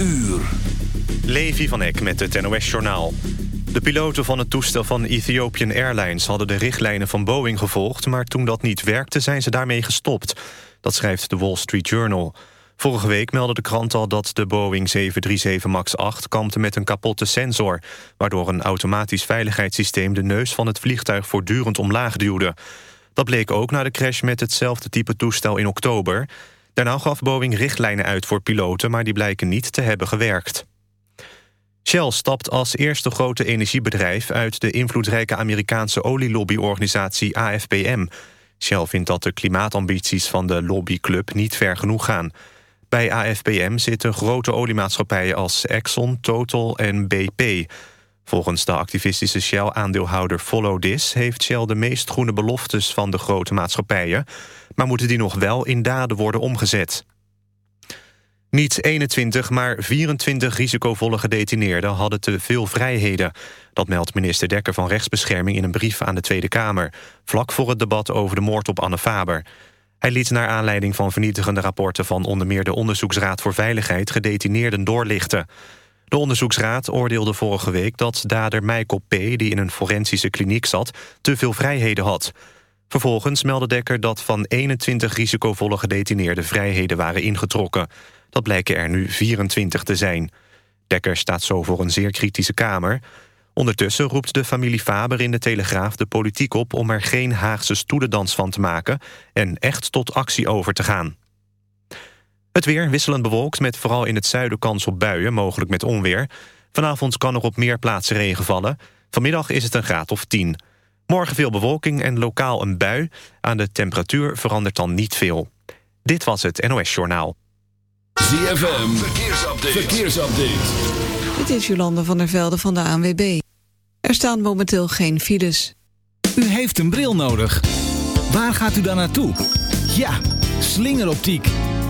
uur. Levi van Eck met het NOS-journaal. De piloten van het toestel van Ethiopian Airlines... hadden de richtlijnen van Boeing gevolgd... maar toen dat niet werkte, zijn ze daarmee gestopt. Dat schrijft de Wall Street Journal. Vorige week meldde de krant al dat de Boeing 737 MAX 8... kampte met een kapotte sensor... waardoor een automatisch veiligheidssysteem... de neus van het vliegtuig voortdurend omlaag duwde. Dat bleek ook na de crash met hetzelfde type toestel in oktober... Daarna gaf Boeing richtlijnen uit voor piloten... maar die blijken niet te hebben gewerkt. Shell stapt als eerste grote energiebedrijf... uit de invloedrijke Amerikaanse olielobbyorganisatie AFPM. Shell vindt dat de klimaatambities van de lobbyclub niet ver genoeg gaan. Bij AFPM zitten grote oliemaatschappijen als Exxon, Total en BP... Volgens de activistische Shell-aandeelhouder Follow This... heeft Shell de meest groene beloftes van de grote maatschappijen... maar moeten die nog wel in daden worden omgezet. Niet 21, maar 24 risicovolle gedetineerden hadden te veel vrijheden. Dat meldt minister Dekker van Rechtsbescherming in een brief aan de Tweede Kamer... vlak voor het debat over de moord op Anne Faber. Hij liet naar aanleiding van vernietigende rapporten... van onder meer de Onderzoeksraad voor Veiligheid gedetineerden doorlichten. De onderzoeksraad oordeelde vorige week dat dader Michael P., die in een forensische kliniek zat, te veel vrijheden had. Vervolgens meldde Dekker dat van 21 risicovolle gedetineerden vrijheden waren ingetrokken. Dat blijken er nu 24 te zijn. Dekker staat zo voor een zeer kritische kamer. Ondertussen roept de familie Faber in de Telegraaf de politiek op... om er geen Haagse stoelendans van te maken... en echt tot actie over te gaan. Het weer wisselend bewolkt met vooral in het zuiden kans op buien, mogelijk met onweer. Vanavond kan er op meer plaatsen regen vallen. Vanmiddag is het een graad of 10. Morgen veel bewolking en lokaal een bui. Aan de temperatuur verandert dan niet veel. Dit was het NOS Journaal. ZFM, verkeersupdate. verkeersupdate. Dit is Jolande van der Velde van de ANWB. Er staan momenteel geen files. U heeft een bril nodig. Waar gaat u dan naartoe? Ja, slingeroptiek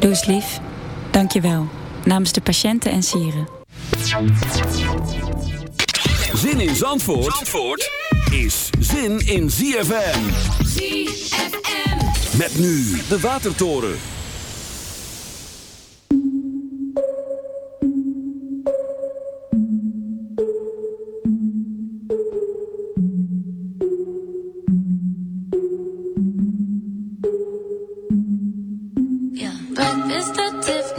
Doe eens lief. Dank je wel. Namens de patiënten en sieren. Zin in Zandvoort, Zandvoort is zin in ZFM. ZFM. Met nu de Watertoren.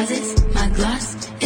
deposits, my gloss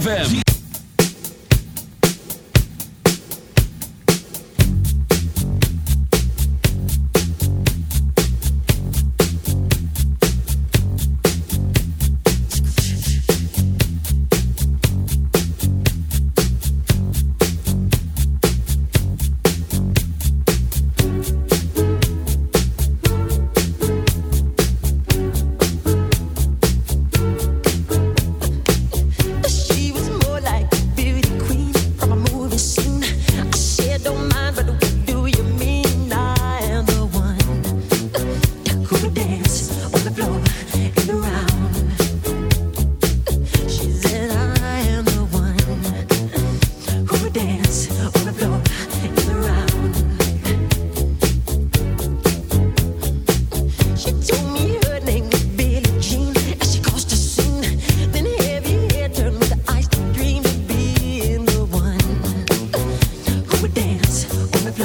ZFM.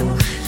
you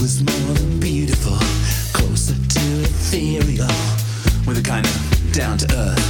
was more than beautiful, closer to ethereal, with a kind of down to earth.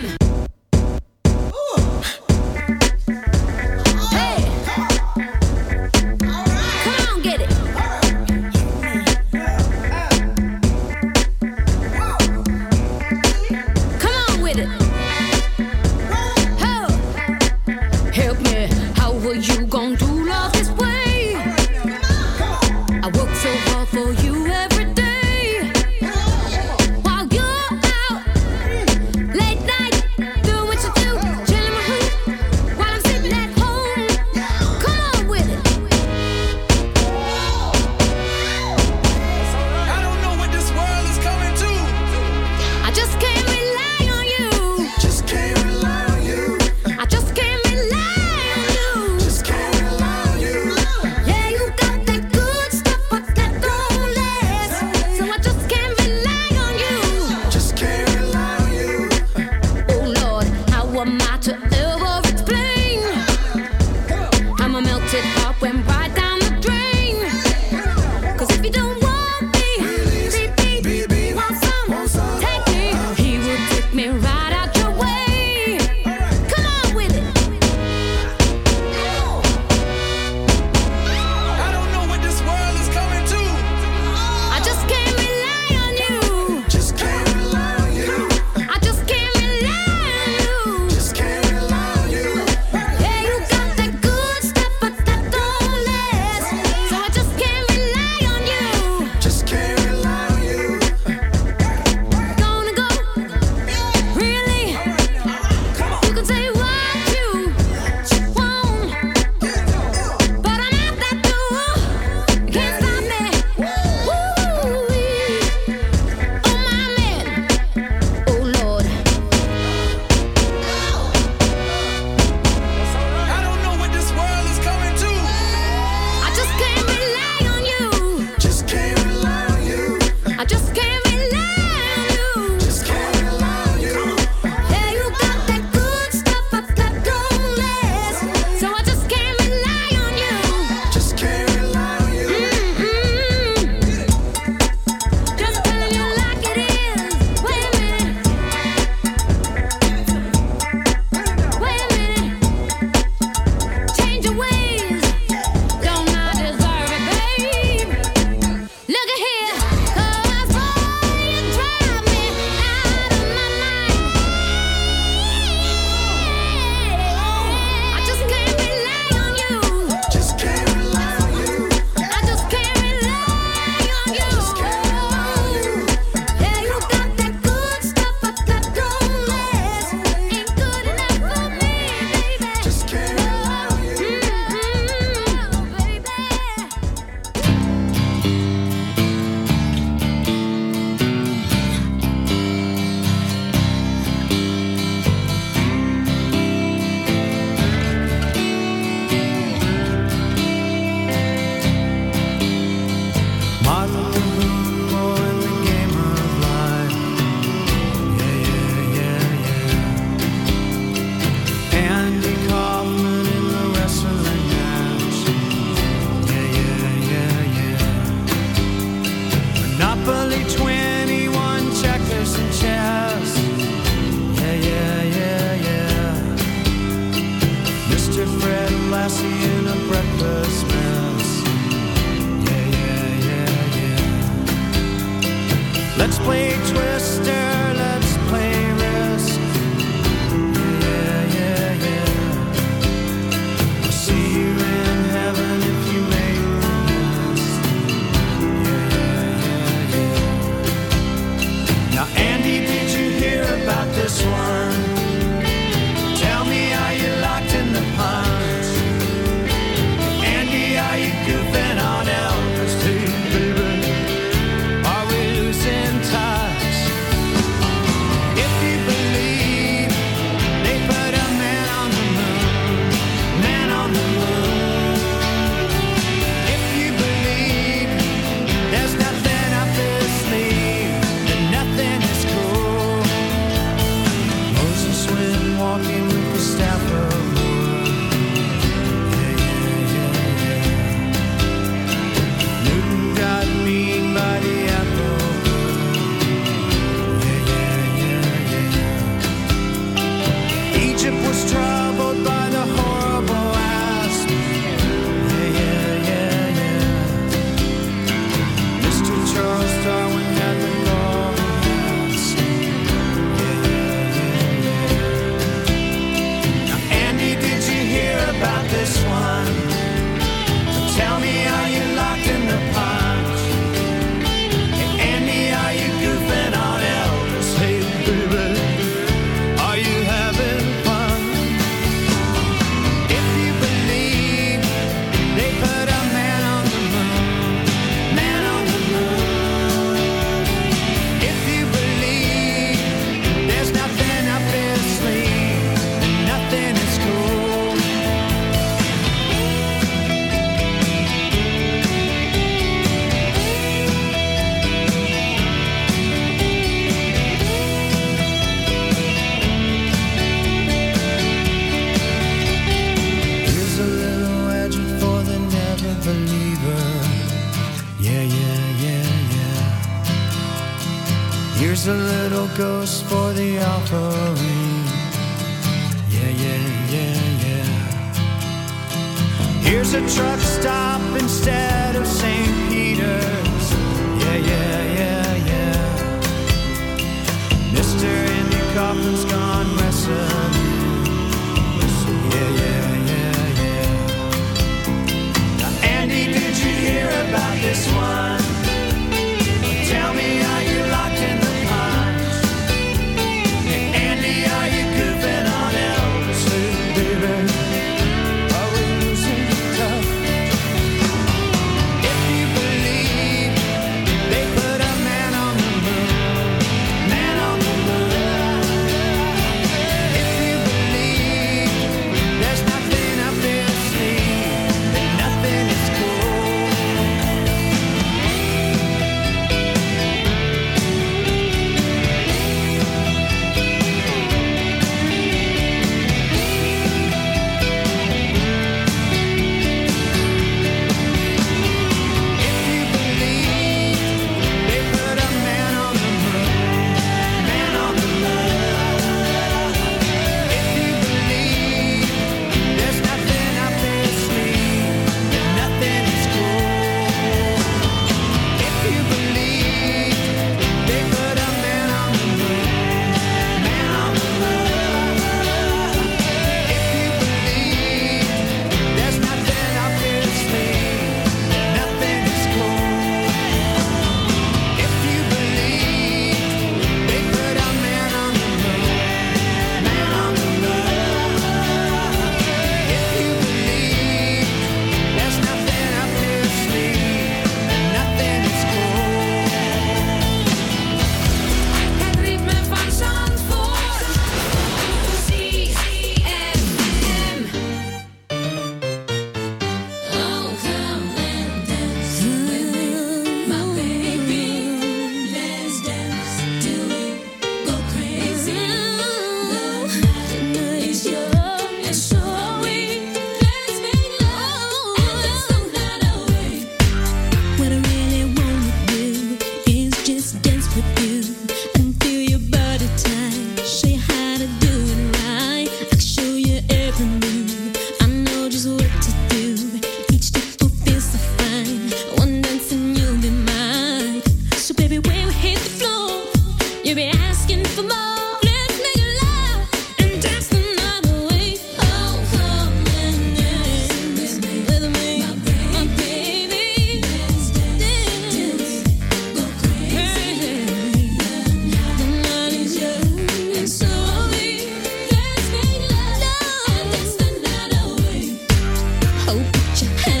Put your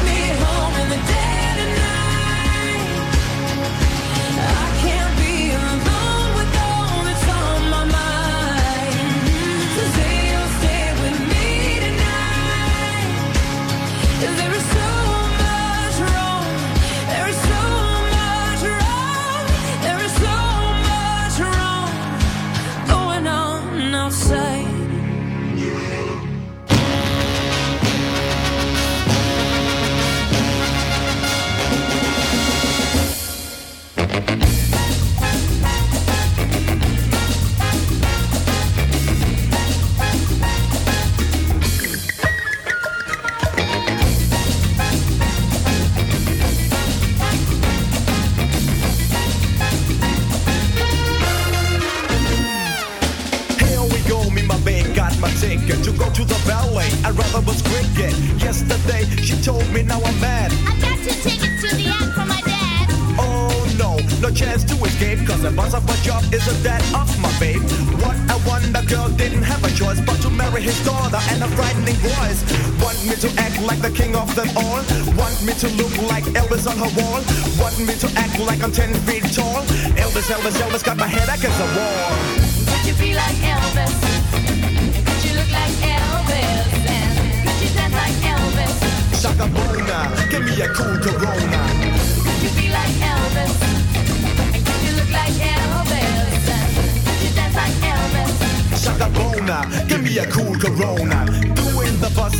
now I'm mad. I got two tickets to the act for my dad. Oh no, no chance to escape. Cause the boss of my job isn't that of my babe. What a wonder girl didn't have a choice but to marry his daughter and a frightening voice. Want me to act like the king of them all? Want me to look like Elvis on her wall? Want me to act like I'm 10 feet tall? Elvis, Elvis, Elvis got my head against the wall. Could you be like Elvis? Could you look like Elvis? And could you dance like Elvis? Shaka give me a cool Corona. Could you be like Elvis? And could you look like Elvis? Could you dance like Elvis? Shakabona, give me a cool Corona.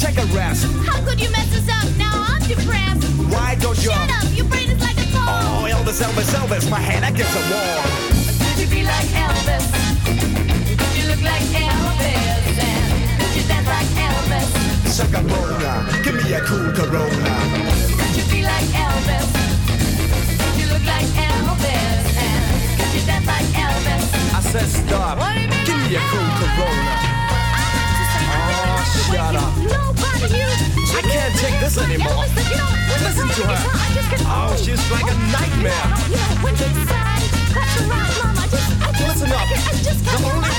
Take a rest. How could you mess us up? Now I'm depressed. Why don't you? Shut up, your brain is like a car. Oh, Elvis, Elvis, Elvis, my head against the wall. Could you be like Elvis? Could you look like Elvis? And could you dance like Elvis? Bona, give me a cool Corona. Could you be like Elvis? Could you look like Elvis? And could you dance like Elvis? I said stop. Give me a cool Corona. Oh, shut up to you. I can't take this anymore. Listen to her. Oh, she's like a nightmare. You know, Listen up. The only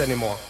anymore.